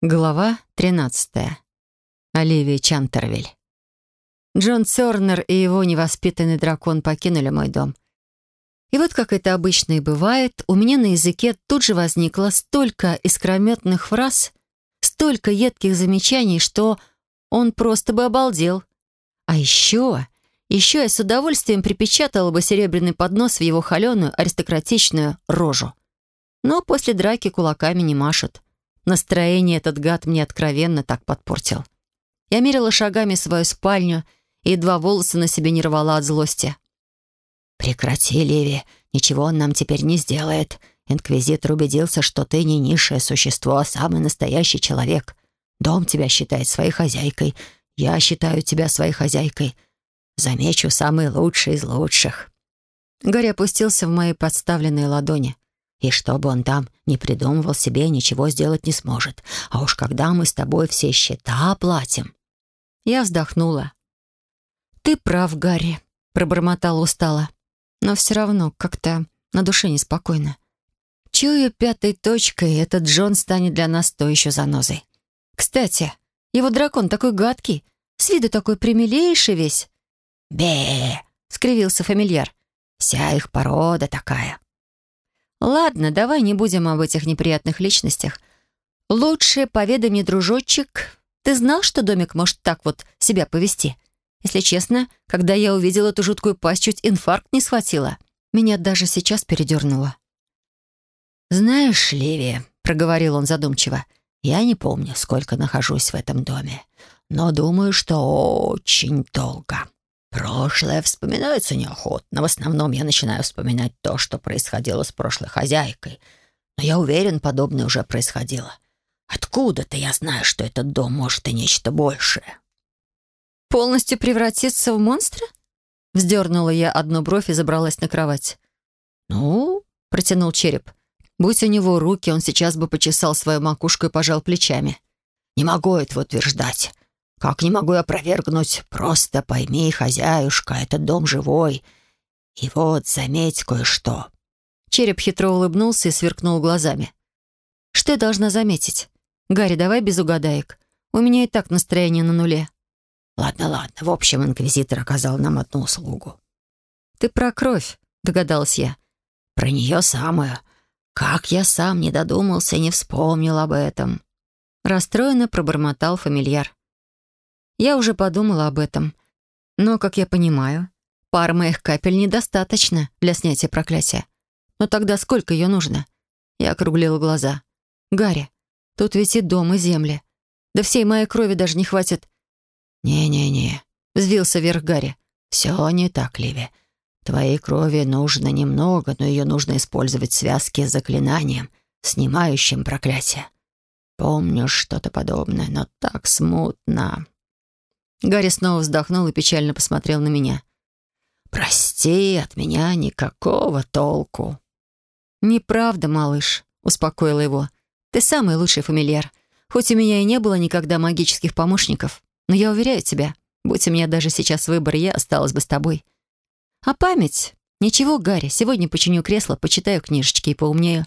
Глава 13. Оливия Чантервиль. Джон Сёрнер и его невоспитанный дракон покинули мой дом. И вот, как это обычно и бывает, у меня на языке тут же возникло столько искрометных фраз, столько едких замечаний, что он просто бы обалдел. А еще, еще я с удовольствием припечатала бы серебряный поднос в его холеную аристократичную рожу. Но после драки кулаками не машут. Настроение этот гад мне откровенно так подпортил. Я мерила шагами свою спальню и едва волосы на себе не рвала от злости. «Прекрати, Ливи, ничего он нам теперь не сделает. Инквизитор убедился, что ты не низшее существо, а самый настоящий человек. Дом тебя считает своей хозяйкой, я считаю тебя своей хозяйкой. Замечу, самый лучший из лучших». Гарри опустился в мои подставленные ладони. И что бы он там не придумывал себе, ничего сделать не сможет. А уж когда мы с тобой все счета оплатим...» Я вздохнула. «Ты прав, Гарри», — пробормотала устало. «Но все равно как-то на душе неспокойно. Чую пятой точкой, этот Джон станет для нас то еще занозой. Кстати, его дракон такой гадкий, с виду такой примилейший весь». «Бе!» — скривился фамильяр. «Вся их порода такая». «Ладно, давай не будем об этих неприятных личностях. Лучше поведай мне, дружочек, ты знал, что домик может так вот себя повести? Если честно, когда я увидела эту жуткую пасть, чуть инфаркт не схватила. Меня даже сейчас передернуло». «Знаешь, Ливи», — проговорил он задумчиво, «я не помню, сколько нахожусь в этом доме, но думаю, что очень долго». Прошлое вспоминается неохотно. В основном я начинаю вспоминать то, что происходило с прошлой хозяйкой. Но я уверен, подобное уже происходило. Откуда-то я знаю, что этот дом может и нечто большее. «Полностью превратиться в монстра?» Вздернула я одну бровь и забралась на кровать. «Ну?» — протянул череп. Будь у него руки, он сейчас бы почесал свою макушку и пожал плечами. «Не могу этого утверждать. Как не могу опровергнуть? Просто пойми, хозяюшка, этот дом живой. И вот, заметь кое-что». Череп хитро улыбнулся и сверкнул глазами. «Что я должна заметить? Гарри, давай без угадаек. У меня и так настроение на нуле». «Ладно, ладно. В общем, инквизитор оказал нам одну услугу». «Ты про кровь», — догадалась я. «Про нее самую. Как я сам не додумался и не вспомнил об этом». Расстроенно пробормотал фамильяр. Я уже подумала об этом. Но, как я понимаю, пар моих капель недостаточно для снятия проклятия. Но тогда сколько ее нужно? Я округлила глаза. «Гарри, тут ведь и дом, и земли. Да всей моей крови даже не хватит». «Не-не-не», — взвился вверх Гарри. «Все не так, Ливи. Твоей крови нужно немного, но ее нужно использовать в связке с заклинанием, снимающим проклятие. Помню что-то подобное, но так смутно. Гарри снова вздохнул и печально посмотрел на меня. «Прости, от меня никакого толку». «Неправда, малыш», — успокоила его. «Ты самый лучший фамильяр. Хоть у меня и не было никогда магических помощников, но я уверяю тебя, будь у меня даже сейчас выбор, я осталась бы с тобой. А память? Ничего, Гарри, сегодня починю кресло, почитаю книжечки и поумнею.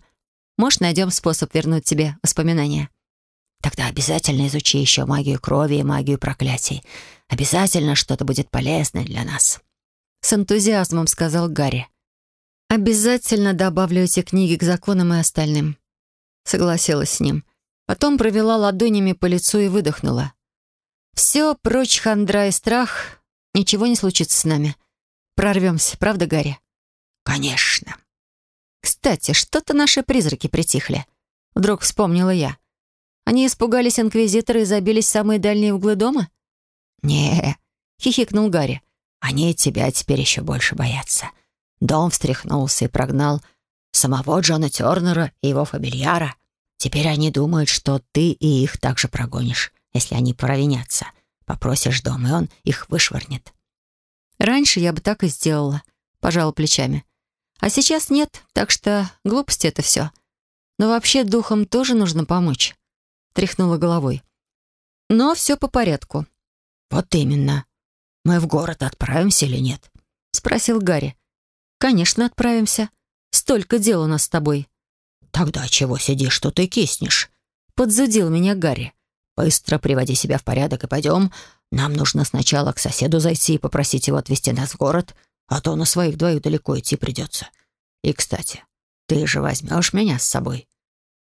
Может, найдем способ вернуть тебе воспоминания». Тогда обязательно изучи еще магию крови и магию проклятий. Обязательно что-то будет полезное для нас». С энтузиазмом сказал Гарри. «Обязательно добавлю эти книги к законам и остальным». Согласилась с ним. Потом провела ладонями по лицу и выдохнула. «Все, прочь хандра и страх. Ничего не случится с нами. Прорвемся, правда, Гарри?» «Конечно». «Кстати, что-то наши призраки притихли». Вдруг вспомнила я. Они испугались инквизитора и забились в самые дальние углы дома? не хихикнул Гарри. «Они тебя теперь еще больше боятся». Дом встряхнулся и прогнал самого Джона Тернера и его фамильяра. Теперь они думают, что ты и их также прогонишь, если они провинятся. Попросишь дом, и он их вышвырнет. Раньше я бы так и сделала, пожала плечами. А сейчас нет, так что глупости это все. Но вообще духом тоже нужно помочь тряхнула головой. «Но все по порядку». «Вот именно. Мы в город отправимся или нет?» — спросил Гарри. «Конечно, отправимся. Столько дел у нас с тобой». «Тогда чего сидишь, что ты киснешь?» подзудил меня Гарри. «Быстро приводи себя в порядок и пойдем. Нам нужно сначала к соседу зайти и попросить его отвезти нас в город, а то на своих двоих далеко идти придется. И, кстати, ты же возьмешь меня с собой?»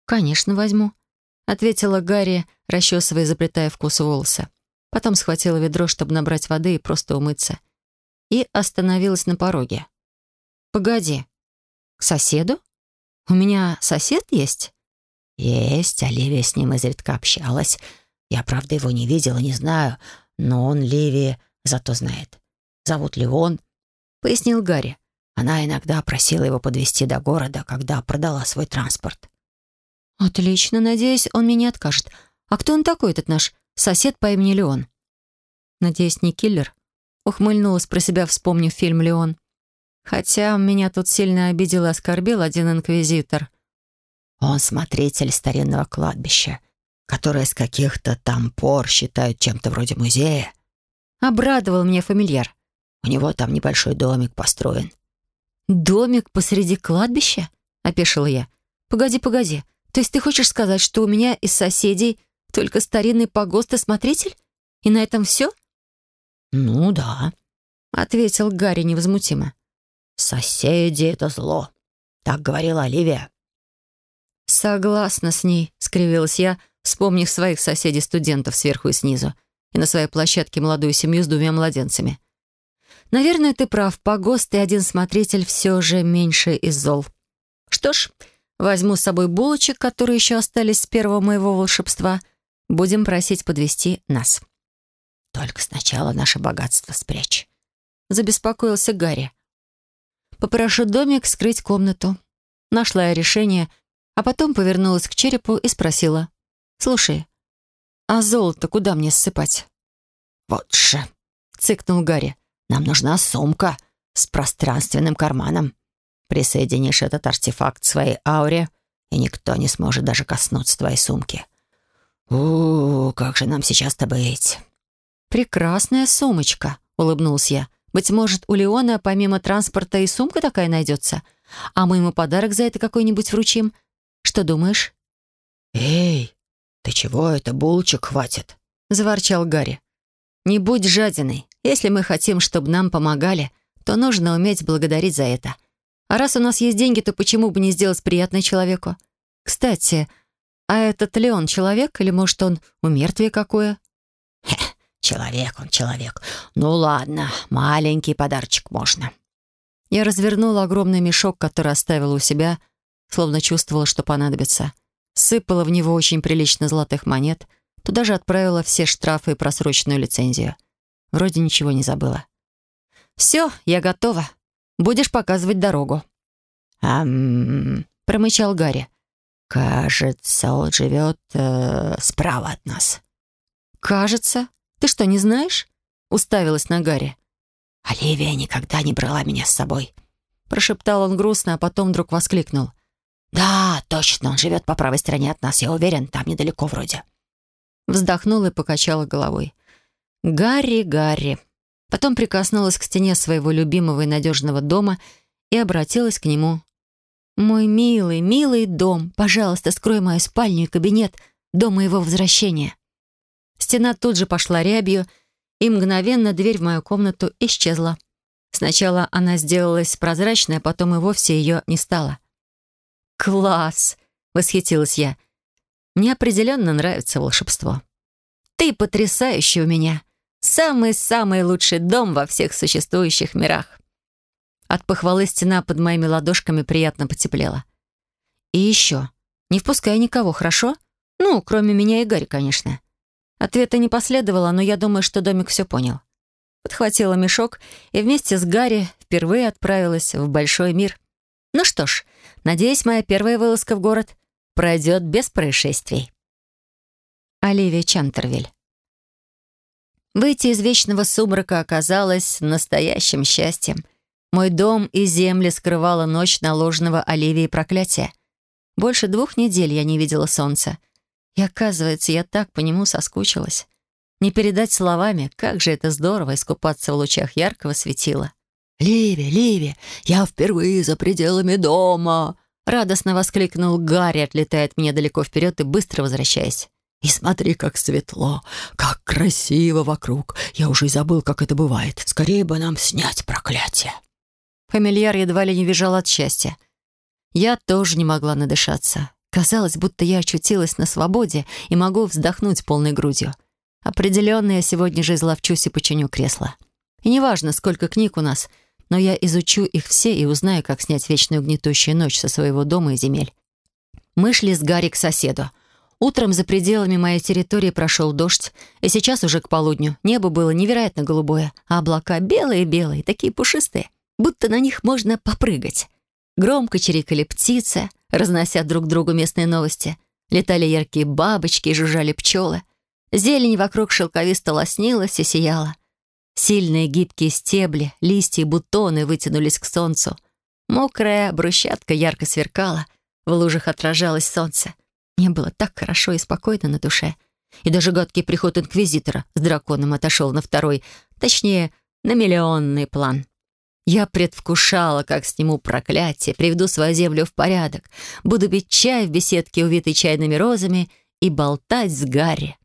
«Конечно, возьму», — ответила Гарри, расчесывая и заплетая вкус волоса. Потом схватила ведро, чтобы набрать воды и просто умыться. И остановилась на пороге. «Погоди, к соседу? У меня сосед есть?» «Есть, Оливия с ним изредка общалась. Я, правда, его не видела, не знаю, но он Ливи зато знает. Зовут Леон», — пояснил Гарри. Она иногда просила его подвезти до города, когда продала свой транспорт. «Отлично, надеюсь, он мне не откажет. А кто он такой, этот наш сосед по имени Леон?» «Надеюсь, не киллер?» Ухмыльнулась про себя, вспомнив фильм «Леон». Хотя меня тут сильно обидел и оскорбил один инквизитор. Он смотритель старинного кладбища, которое с каких-то там пор считают чем-то вроде музея. Обрадовал меня фамильяр. У него там небольшой домик построен. «Домик посреди кладбища?» — опешила я. «Погоди, погоди. То есть ты хочешь сказать, что у меня из соседей только старинный погост и смотритель? И на этом все?» «Ну да», — ответил Гарри невозмутимо. «Соседи — это зло», — так говорила Оливия. «Согласна с ней», — скривилась я, вспомнив своих соседей-студентов сверху и снизу, и на своей площадке молодую семью с двумя младенцами. «Наверное, ты прав, погост и один смотритель все же меньше из зол. Что ж, возьму с собой булочек, которые еще остались с первого моего волшебства. Будем просить подвести нас». «Только сначала наше богатство спрячь», — забеспокоился Гарри. «Попрошу домик скрыть комнату». Нашла я решение — а потом повернулась к черепу и спросила. «Слушай, а золото куда мне ссыпать?» «Вот же!» — цыкнул Гарри. «Нам нужна сумка с пространственным карманом. Присоединишь этот артефакт к своей ауре, и никто не сможет даже коснуться твоей сумки. у, -у как же нам сейчас-то быть?» «Прекрасная сумочка», — улыбнулся я. «Быть может, у Леона помимо транспорта и сумка такая найдется? А мы ему подарок за это какой-нибудь вручим? Что думаешь?» «Эй, ты чего это, булочек хватит?» — заворчал Гарри. «Не будь жадиной. Если мы хотим, чтобы нам помогали, то нужно уметь благодарить за это. А раз у нас есть деньги, то почему бы не сделать приятное человеку? Кстати, а этот Леон человек или, может, он умертвие какое?» Хе, человек он, человек. Ну ладно, маленький подарочек можно». Я развернула огромный мешок, который оставила у себя, — словно чувствовала, что понадобится. Сыпала в него очень прилично золотых монет, туда же отправила все штрафы и просроченную лицензию. Вроде ничего не забыла. «Все, я готова. Будешь показывать дорогу». «Ам...» — промычал Гарри. «Кажется, он живет э, справа от нас». «Кажется? Ты что, не знаешь?» — уставилась на Гарри. «Оливия никогда не брала меня с собой», — прошептал он грустно, а потом вдруг воскликнул. «Да, точно, он живет по правой стороне от нас, я уверен, там недалеко вроде». Вздохнула и покачала головой. «Гарри, Гарри». Потом прикоснулась к стене своего любимого и надежного дома и обратилась к нему. «Мой милый, милый дом, пожалуйста, скрой мою спальню и кабинет до моего возвращения». Стена тут же пошла рябью, и мгновенно дверь в мою комнату исчезла. Сначала она сделалась прозрачной, а потом и вовсе ее не стало. «Класс!» — восхитилась я. «Мне определенно нравится волшебство. Ты потрясающий у меня. Самый-самый лучший дом во всех существующих мирах». От похвалы стена под моими ладошками приятно потеплела. «И еще. Не впускай никого, хорошо? Ну, кроме меня и Гарри, конечно». Ответа не последовало, но я думаю, что домик все понял. Подхватила мешок и вместе с Гарри впервые отправилась в большой мир. Ну что ж, надеюсь, моя первая вылазка в город пройдет без происшествий. Оливия Чантервиль. Выйти из вечного сумрака оказалось настоящим счастьем. Мой дом и земли скрывала ночь наложенного Оливии проклятия. Больше двух недель я не видела солнца. И оказывается, я так по нему соскучилась. Не передать словами, как же это здорово искупаться в лучах яркого светила. «Ливи, Ливи, я впервые за пределами дома!» Радостно воскликнул Гарри, отлетая от меня далеко вперед и быстро возвращаясь. «И смотри, как светло, как красиво вокруг. Я уже и забыл, как это бывает. Скорее бы нам снять проклятие». Фамильяр едва ли не визжал от счастья. Я тоже не могла надышаться. Казалось, будто я очутилась на свободе и могу вздохнуть полной грудью. Определенно, я сегодня же изловчусь и починю кресло. И неважно, сколько книг у нас — но я изучу их все и узнаю, как снять вечную гнетущую ночь со своего дома и земель. Мы шли с Гарри к соседу. Утром за пределами моей территории прошел дождь, и сейчас уже к полудню небо было невероятно голубое, а облака белые-белые, такие пушистые, будто на них можно попрыгать. Громко чирикали птицы, разнося друг другу местные новости. Летали яркие бабочки и жужжали пчелы. Зелень вокруг шелковисто лоснилась и сияла. Сильные гибкие стебли, листья и бутоны вытянулись к солнцу. Мокрая брусчатка ярко сверкала, в лужах отражалось солнце. Мне было так хорошо и спокойно на душе. И даже гадкий приход инквизитора с драконом отошел на второй, точнее, на миллионный план. Я предвкушала, как сниму проклятие, приведу свою землю в порядок, буду пить чай в беседке, увитой чайными розами, и болтать с Гарри.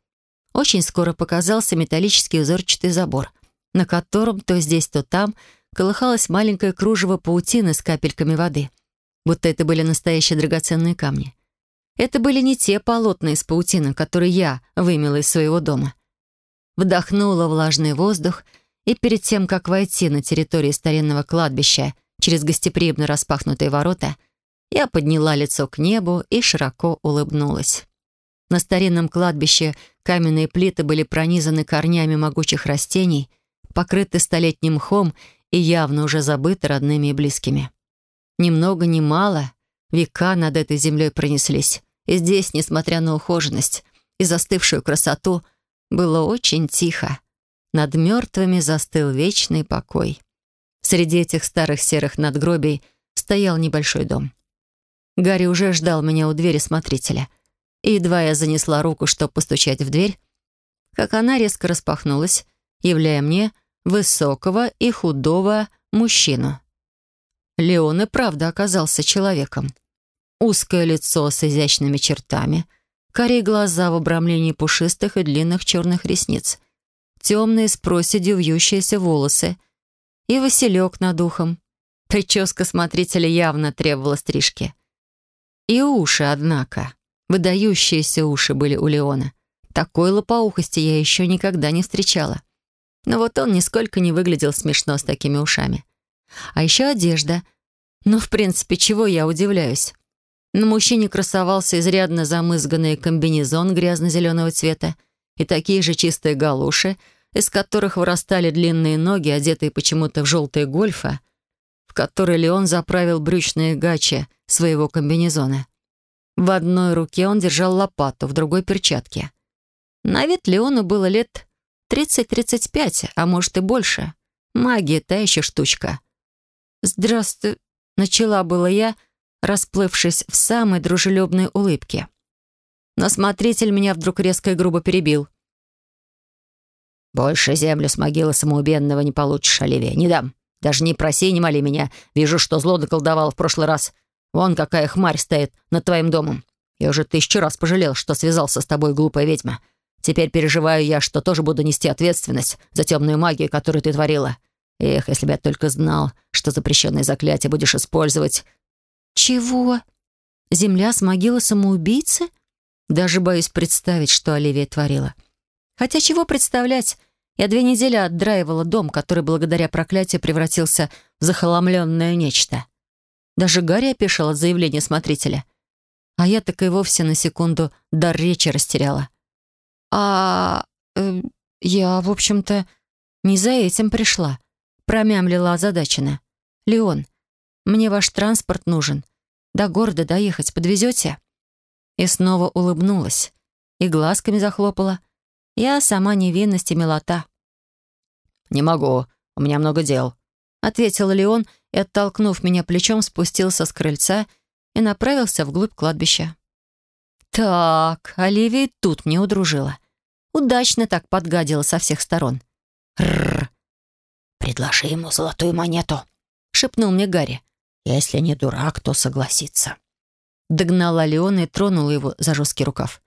Очень скоро показался металлический узорчатый забор на котором то здесь, то там колыхалось маленькое кружево паутины с капельками воды, будто это были настоящие драгоценные камни. Это были не те полотна из паутины, которые я вымела из своего дома. Вдохнула влажный воздух, и перед тем, как войти на территорию старинного кладбища через гостеприимно распахнутые ворота, я подняла лицо к небу и широко улыбнулась. На старинном кладбище каменные плиты были пронизаны корнями могучих растений, покрыты столетним мхом и явно уже забыты родными и близкими. Ни много ни мало века над этой землей пронеслись, и здесь, несмотря на ухоженность и застывшую красоту, было очень тихо. Над мертвыми застыл вечный покой. Среди этих старых серых надгробий стоял небольшой дом. Гарри уже ждал меня у двери смотрителя. И едва я занесла руку, чтобы постучать в дверь, как она резко распахнулась, являя мне высокого и худого мужчину. Леон и правда оказался человеком. Узкое лицо с изящными чертами, карие глаза в обрамлении пушистых и длинных черных ресниц, темные с проседью вьющиеся волосы и василек над ухом. Прическа смотрителя явно требовала стрижки. И уши, однако. Выдающиеся уши были у Леона. Такой лопоухости я еще никогда не встречала. Но вот он нисколько не выглядел смешно с такими ушами. А еще одежда. Ну, в принципе, чего я удивляюсь? На мужчине красовался изрядно замызганный комбинезон грязно-зеленого цвета и такие же чистые галуши, из которых вырастали длинные ноги, одетые почему-то в желтые гольфа, в которые Леон заправил брючные гачи своего комбинезона. В одной руке он держал лопату, в другой — перчатки. На вид Леону было лет 30-35, а может и больше. Магия — та еще штучка. «Здравствуй», — начала было я, расплывшись в самой дружелюбной улыбке. Но смотритель меня вдруг резко и грубо перебил. «Больше землю с могилы самоубенного не получишь, Оливия. Не дам. Даже не проси, не моли меня. Вижу, что зло наколдовал в прошлый раз. Вон какая хмарь стоит над твоим домом. Я уже тысячу раз пожалел, что связался с тобой, глупая ведьма. Теперь переживаю я, что тоже буду нести ответственность за темную магию, которую ты творила. Эх, если бы я только знал, что запрещенное заклятие будешь использовать». «Чего? Земля с могилы самоубийцы?» Даже боюсь представить, что Оливия творила. Хотя чего представлять? Я две недели отдраивала дом, который благодаря проклятию превратился в захоломленное нечто. Даже Гарри опешил от заявления смотрителя. А я так и вовсе на секунду дар речи растеряла. «А... Э, я, в общем-то, не за этим пришла», — промямлила озадаченно. «Леон, мне ваш транспорт нужен. До города доехать подвезете?» И снова улыбнулась. И глазками захлопала. Я сама невинность и милота. «Не могу, у меня много дел», — ответил Леон и, оттолкнув меня плечом, спустился с крыльца и направился вглубь кладбища. Так, Оливия тут мне удружила. Удачно так подгадила со всех сторон. «Рррр! Предложи ему золотую монету», — шепнул мне Гарри. «Если не дурак, то согласится». Догнала Леона и тронула его за жесткий рукав.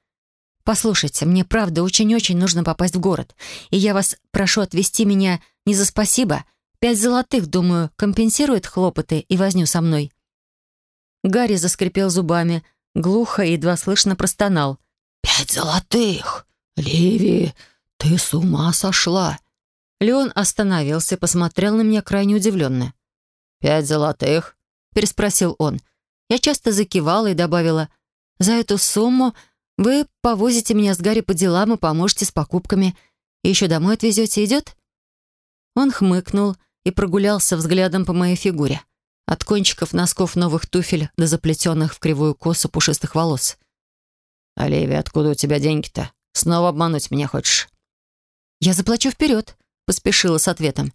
«Послушайте, мне правда очень-очень нужно попасть в город, и я вас прошу отвезти меня не за спасибо. Пять золотых, думаю, компенсирует хлопоты и возню со мной». Гарри заскрипел зубами, глухо и едва слышно простонал. «Пять золотых! Ливи, ты с ума сошла!» Леон остановился и посмотрел на меня крайне удивленно. «Пять золотых?» — переспросил он. Я часто закивала и добавила, «За эту сумму вы повозите меня с Гарри по делам и поможете с покупками. И еще домой отвезете, идет?» Он хмыкнул и прогулялся взглядом по моей фигуре. От кончиков носков новых туфель до заплетенных в кривую косу пушистых волос. «Оливия, откуда у тебя деньги-то? Снова обмануть меня хочешь?» «Я заплачу вперед», — поспешила с ответом.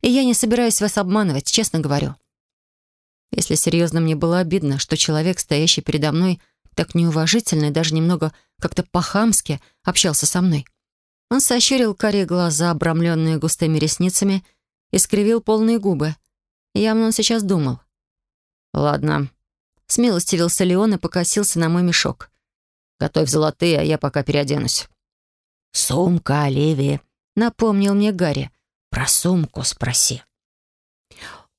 «И я не собираюсь вас обманывать, честно говорю». Если серьезно, мне было обидно, что человек, стоящий передо мной, так неуважительно и даже немного как-то по-хамски общался со мной. Он сощурил карие глаза, обрамленные густыми ресницами, и скривил полные губы. Явно он сейчас думал. «Ладно». Смилостивился Леон и покосился на мой мешок. «Готовь золотые, а я пока переоденусь». «Сумка, Оливия», — напомнил мне Гарри. «Про сумку спроси».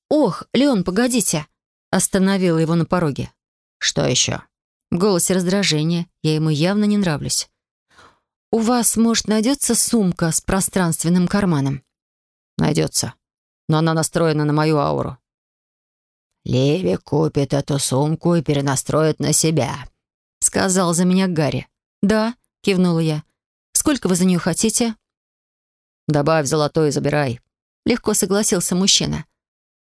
«Ох, Леон, погодите!» Остановила его на пороге. «Что еще?» В голосе раздражение. Я ему явно не нравлюсь. «У вас, может, найдется сумка с пространственным карманом?» «Найдется. Но она настроена на мою ауру». «Леви купит эту сумку и перенастроит на себя», — сказал за меня Гарри. «Да», — кивнула я. «Сколько вы за нее хотите?» «Добавь золотой и забирай», — легко согласился мужчина.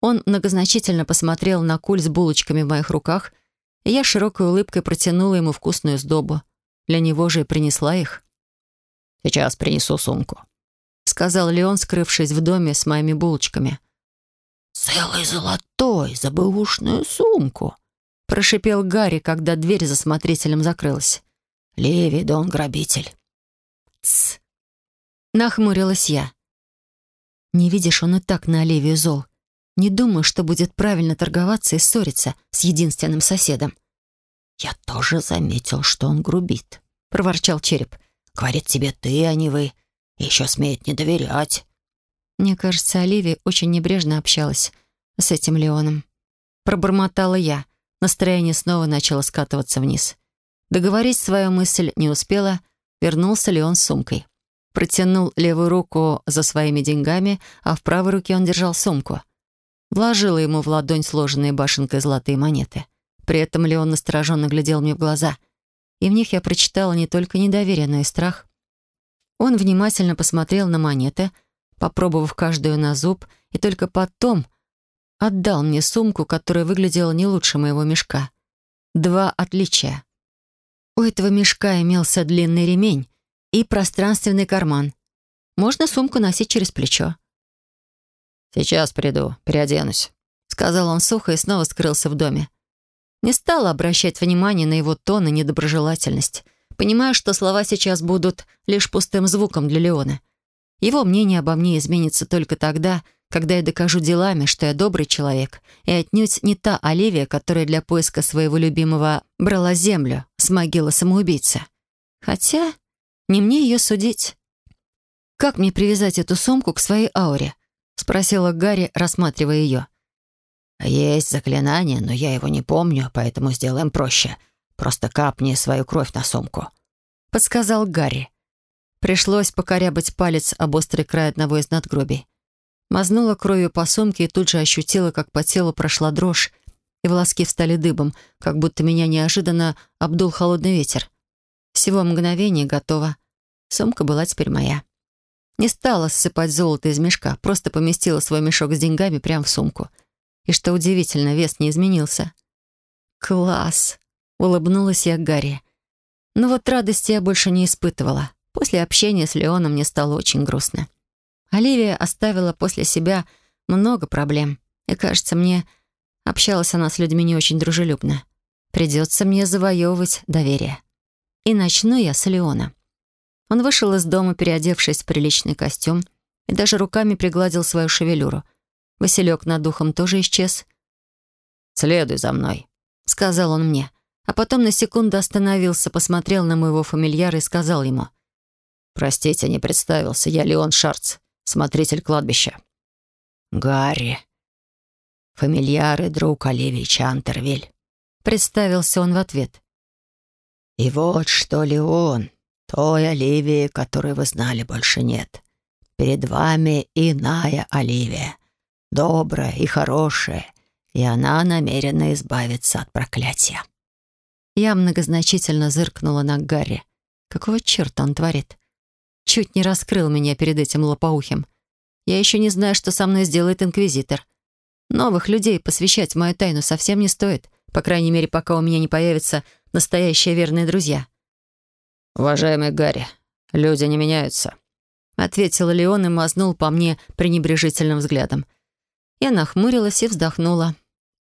Он многозначительно посмотрел на куль с булочками в моих руках, и я широкой улыбкой протянула ему вкусную сдобу. Для него же и принесла их. «Сейчас принесу сумку», — сказал Леон, скрывшись в доме с моими булочками. «Целый золотой за бэушную сумку», — прошипел Гарри, когда дверь за смотрителем закрылась. «Леви, да он грабитель». «Тсс!» — нахмурилась я. «Не видишь, он и так на Оливию зол. Не думаю, что будет правильно торговаться и ссориться с единственным соседом. «Я тоже заметил, что он грубит», — проворчал череп. «Говорит тебе ты, а не вы. еще смеет не доверять». Мне кажется, Оливия очень небрежно общалась с этим Леоном. Пробормотала я. Настроение снова начало скатываться вниз. Договорить свою мысль не успела, вернулся Леон с сумкой. Протянул левую руку за своими деньгами, а в правой руке он держал сумку — Вложила ему в ладонь сложенные башенкой золотые монеты. При этом Леон настороженно глядел мне в глаза. И в них я прочитала не только недоверие, но и страх. Он внимательно посмотрел на монеты, попробовав каждую на зуб, и только потом отдал мне сумку, которая выглядела не лучше моего мешка. Два отличия. У этого мешка имелся длинный ремень и пространственный карман. Можно сумку носить через плечо. «Сейчас приду, переоденусь», — сказал он сухо и снова скрылся в доме. Не стала обращать внимания на его тон и недоброжелательность, понимая, что слова сейчас будут лишь пустым звуком для Леона. Его мнение обо мне изменится только тогда, когда я докажу делами, что я добрый человек, и отнюдь не та Оливия, которая для поиска своего любимого брала землю с могилы самоубийцы. Хотя не мне ее судить. Как мне привязать эту сумку к своей ауре? — спросила Гарри, рассматривая ее. «Есть заклинание, но я его не помню, поэтому сделаем проще. Просто капни свою кровь на сумку», — подсказал Гарри. Пришлось покорябать палец об острый край одного из надгробий. Мазнула кровью по сумке и тут же ощутила, как по телу прошла дрожь, и волоски встали дыбом, как будто меня неожиданно обдул холодный ветер. Всего мгновение готово. Сумка была теперь моя. Не стала ссыпать золото из мешка, просто поместила свой мешок с деньгами прямо в сумку. И что удивительно, вес не изменился. «Класс!» — улыбнулась я Гарри. Но вот радости я больше не испытывала. После общения с Леоном мне стало очень грустно. Оливия оставила после себя много проблем. И, кажется, мне общалась она с людьми не очень дружелюбно. Придется мне завоевывать доверие. И начну я с Леона. Он вышел из дома, переодевшись в приличный костюм, и даже руками пригладил свою шевелюру. Василек над духом тоже исчез. «Следуй за мной», — сказал он мне. а потом на секунду остановился, посмотрел на моего фамильяра и сказал ему. «Простите, не представился. Я Леон Шарц, смотритель кладбища». «Гарри, фамильяр и друг Оливии Чантервиль», — представился он в ответ. «И вот что, Леон, той Оливии, которую вы знали, больше нет. Перед вами иная Оливия, добрая и хорошая, и она намерена избавиться от проклятия». Я многозначительно зыркнула на Гарри. Какого черта он творит? Чуть не раскрыл меня перед этим лопоухим. Я еще не знаю, что со мной сделает Инквизитор. Новых людей посвящать мою тайну совсем не стоит, по крайней мере, пока у меня не появятся настоящие верные друзья. «Уважаемый Гарри, люди не меняются», — ответил Леон и мазнул по мне пренебрежительным взглядом. Я нахмурилась и вздохнула.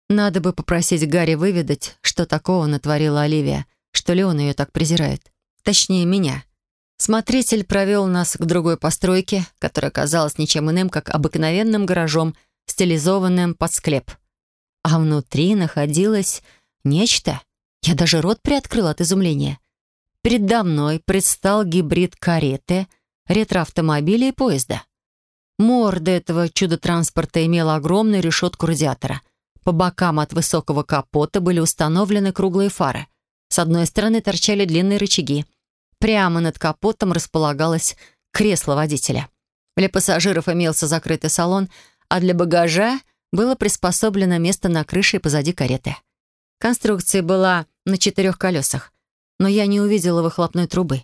Надо бы попросить Гарри выведать, что такого натворила Оливия, что Леон ее так презирает. Точнее, меня. Смотритель провел нас к другой постройке, которая казалась ничем иным, как обыкновенным гаражом, стилизованным под склеп. А внутри находилось нечто. Я даже рот приоткрыл от изумления. Передо мной предстал гибрид кареты, ретроавтомобиля и поезда. Морда этого чудо-транспорта имела огромную решетку радиатора — по бокам от высокого капота были установлены круглые фары. С одной стороны торчали длинные рычаги. Прямо над капотом располагалось кресло водителя. Для пассажиров имелся закрытый салон, а для багажа было приспособлено место на крыше и позади кареты. Конструкция была на четырех колесах, но я не увидела выхлопной трубы.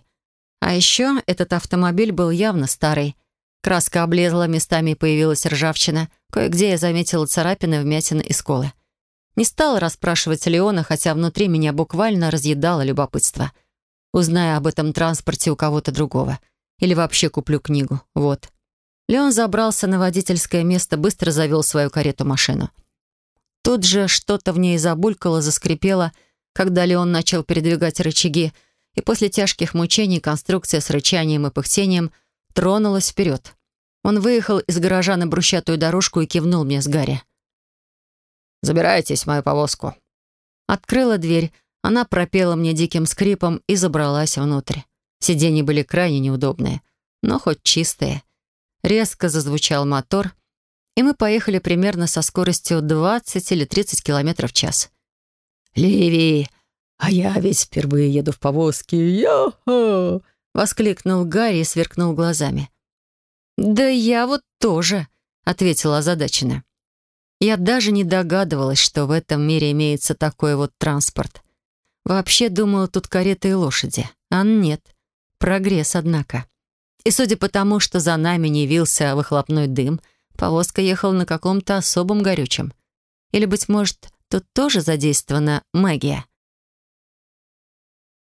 А еще этот автомобиль был явно старый — Краска облезла, местами появилась ржавчина. Кое-где я заметила царапины, вмятины и сколы. Не стала расспрашивать Леона, хотя внутри меня буквально разъедало любопытство. Узнаю об этом транспорте у кого-то другого. Или вообще куплю книгу. Вот. Леон забрался на водительское место, быстро завел свою карету-машину. Тут же что-то в ней забулькало, заскрипело, когда Леон начал передвигать рычаги, и после тяжких мучений конструкция с рычанием и пыхтением — тронулась вперед. Он выехал из гаража на брусчатую дорожку и кивнул мне с Гарри. «Забирайтесь в мою повозку». Открыла дверь, она пропела мне диким скрипом и забралась внутрь. Сиденья были крайне неудобные, но хоть чистые. Резко зазвучал мотор, и мы поехали примерно со скоростью 20 или 30 километров в час. «Ливи, а я ведь впервые еду в повозке. Я-ха!» Воскликнул Гарри и сверкнул глазами. «Да я вот тоже», — ответила озадаченно. Я даже не догадывалась, что в этом мире имеется такой вот транспорт. Вообще думала, тут кареты и лошади. А нет. Прогресс, однако. И судя по тому, что за нами не вился выхлопной дым, повозка ехала на каком-то особом горючем. Или, быть может, тут тоже задействована магия —